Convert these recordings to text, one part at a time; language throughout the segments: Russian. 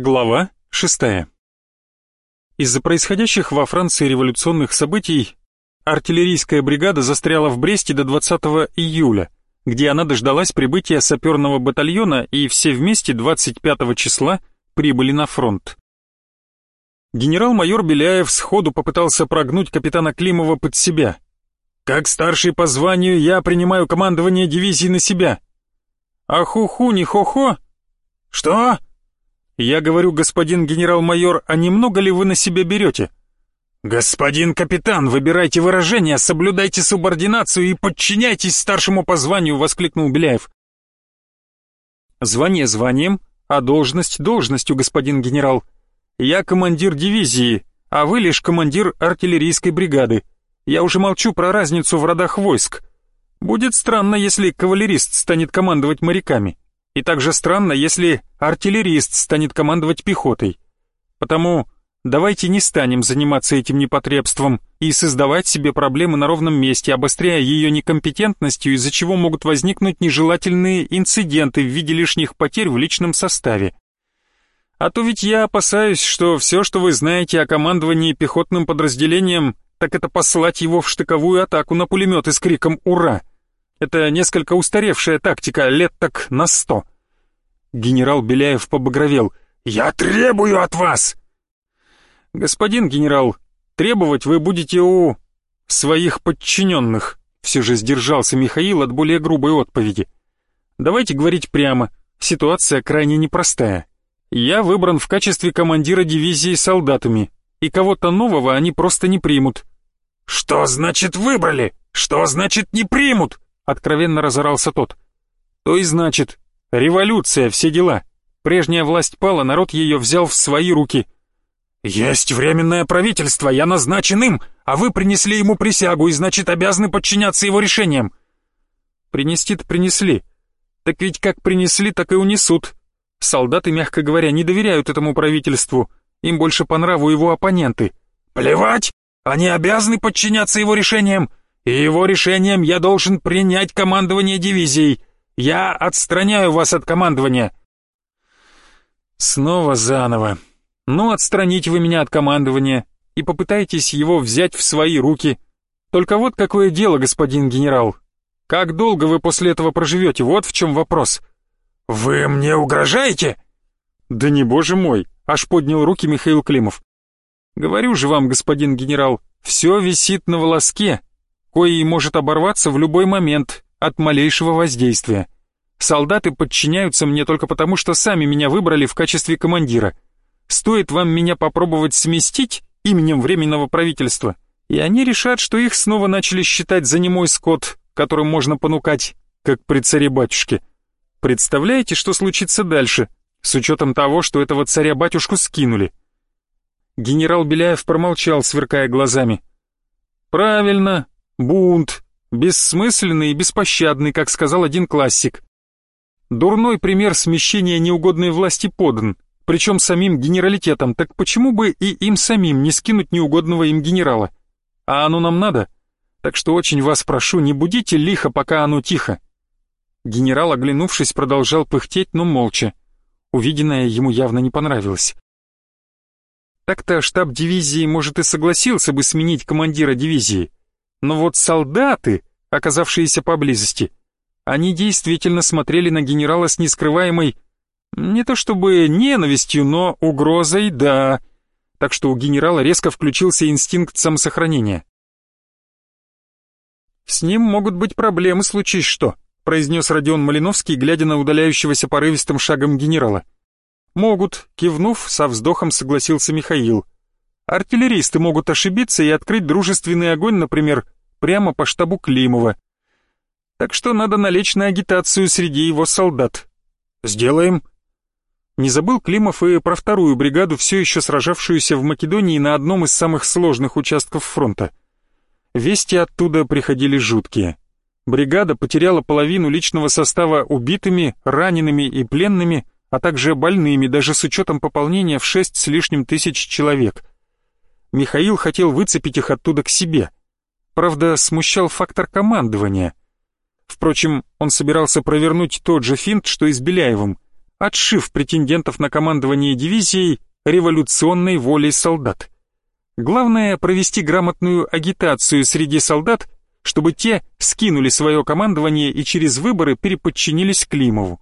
Глава 6. Из-за происходящих во Франции революционных событий артиллерийская бригада застряла в Бресте до 20 июля, где она дождалась прибытия саперного батальона и все вместе 25 числа прибыли на фронт. Генерал-майор Беляев сходу попытался прогнуть капитана Климова под себя. «Как старший по званию я принимаю командование дивизии на себя». «А ху-ху, не хо-хо?» «Что?» «Я говорю, господин генерал-майор, а немного ли вы на себя берете?» «Господин капитан, выбирайте выражения, соблюдайте субординацию и подчиняйтесь старшему по званию!» — воскликнул Беляев. «Звание званием, а должность должностью, господин генерал. Я командир дивизии, а вы лишь командир артиллерийской бригады. Я уже молчу про разницу в родах войск. Будет странно, если кавалерист станет командовать моряками. И также странно, если артиллерист станет командовать пехотой. Потому давайте не станем заниматься этим непотребством и создавать себе проблемы на ровном месте, обостряя ее некомпетентностью, из-за чего могут возникнуть нежелательные инциденты в виде лишних потерь в личном составе. А то ведь я опасаюсь, что все, что вы знаете о командовании пехотным подразделением, так это послать его в штыковую атаку на пулеметы с криком «Ура!». Это несколько устаревшая тактика, лет так на сто. Генерал Беляев побагровел. «Я требую от вас!» «Господин генерал, требовать вы будете у своих подчиненных», все же сдержался Михаил от более грубой отповеди. «Давайте говорить прямо, ситуация крайне непростая. Я выбран в качестве командира дивизии солдатами, и кого-то нового они просто не примут». «Что значит выбрали? Что значит не примут?» Откровенно разорался тот. То и значит, революция, все дела. Прежняя власть пала, народ ее взял в свои руки. Есть временное правительство, я назначен им, а вы принесли ему присягу и, значит, обязаны подчиняться его решениям. Принести-то принесли. Так ведь как принесли, так и унесут. Солдаты, мягко говоря, не доверяют этому правительству. Им больше по нраву его оппоненты. Плевать! Они обязаны подчиняться его решениям и его решением я должен принять командование дивизией. Я отстраняю вас от командования». Снова заново. Ну, отстраните вы меня от командования и попытайтесь его взять в свои руки. Только вот какое дело, господин генерал. Как долго вы после этого проживете, вот в чем вопрос. «Вы мне угрожаете?» «Да не боже мой!» — аж поднял руки Михаил Климов. «Говорю же вам, господин генерал, все висит на волоске, коей может оборваться в любой момент от малейшего воздействия. Солдаты подчиняются мне только потому, что сами меня выбрали в качестве командира. Стоит вам меня попробовать сместить именем Временного правительства, и они решат, что их снова начали считать за немой скот, которым можно понукать, как при царе-батюшке. Представляете, что случится дальше, с учетом того, что этого царя-батюшку скинули? Генерал Беляев промолчал, сверкая глазами. «Правильно, Бунт, бессмысленный и беспощадный, как сказал один классик. Дурной пример смещения неугодной власти подан, причем самим генералитетом, так почему бы и им самим не скинуть неугодного им генерала? А оно нам надо? Так что очень вас прошу, не будите лихо, пока оно тихо. Генерал, оглянувшись, продолжал пыхтеть, но молча. Увиденное ему явно не понравилось. Так-то штаб дивизии, может, и согласился бы сменить командира дивизии, но вот солдаты, оказавшиеся поблизости, они действительно смотрели на генерала с нескрываемой, не то чтобы ненавистью, но угрозой, да. Так что у генерала резко включился инстинкт самосохранения. «С ним могут быть проблемы, случись что», произнес Родион Малиновский, глядя на удаляющегося порывистым шагом генерала. «Могут», кивнув, со вздохом согласился Михаил. Артиллеристы могут ошибиться и открыть дружественный огонь, например, прямо по штабу Климова. Так что надо налечь на агитацию среди его солдат. Сделаем. Не забыл Климов и про вторую бригаду, все еще сражавшуюся в Македонии на одном из самых сложных участков фронта. Вести оттуда приходили жуткие. Бригада потеряла половину личного состава убитыми, ранеными и пленными, а также больными, даже с учетом пополнения в шесть с лишним тысяч человек – Михаил хотел выцепить их оттуда к себе. Правда, смущал фактор командования. Впрочем, он собирался провернуть тот же финт, что и с Беляевым. отшив претендентов на командование дивизией революционной волей солдат. Главное провести грамотную агитацию среди солдат, чтобы те скинули свое командование и через выборы переподчинились Климову.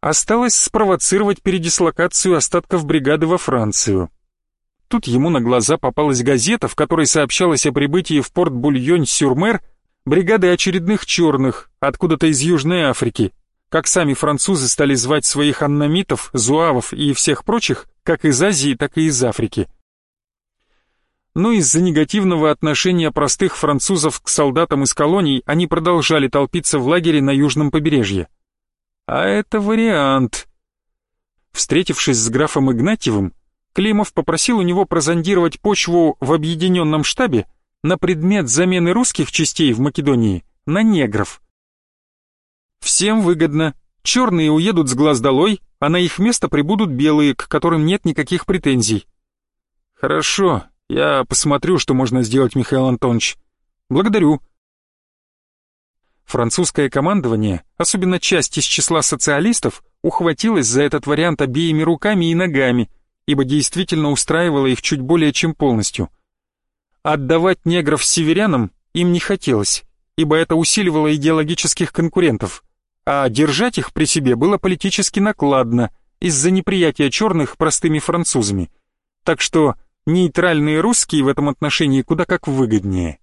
Осталось спровоцировать передислокацию остатков бригады во Францию. Тут ему на глаза попалась газета, в которой сообщалось о прибытии в порт Бульонь-Сюрмер бригады очередных черных, откуда-то из Южной Африки, как сами французы стали звать своих аннамитов, зуавов и всех прочих, как из Азии, так и из Африки. Но из-за негативного отношения простых французов к солдатам из колоний они продолжали толпиться в лагере на южном побережье. А это вариант. Встретившись с графом Игнатьевым, Климов попросил у него прозондировать почву в объединенном штабе на предмет замены русских частей в Македонии на негров. Всем выгодно. Черные уедут с глаз долой, а на их место прибудут белые, к которым нет никаких претензий. Хорошо, я посмотрю, что можно сделать, Михаил Антонович. Благодарю. Французское командование, особенно часть из числа социалистов, ухватилась за этот вариант обеими руками и ногами, ибо действительно устраивало их чуть более чем полностью. Отдавать негров северянам им не хотелось, ибо это усиливало идеологических конкурентов, а держать их при себе было политически накладно из-за неприятия черных простыми французами. Так что нейтральные русские в этом отношении куда как выгоднее.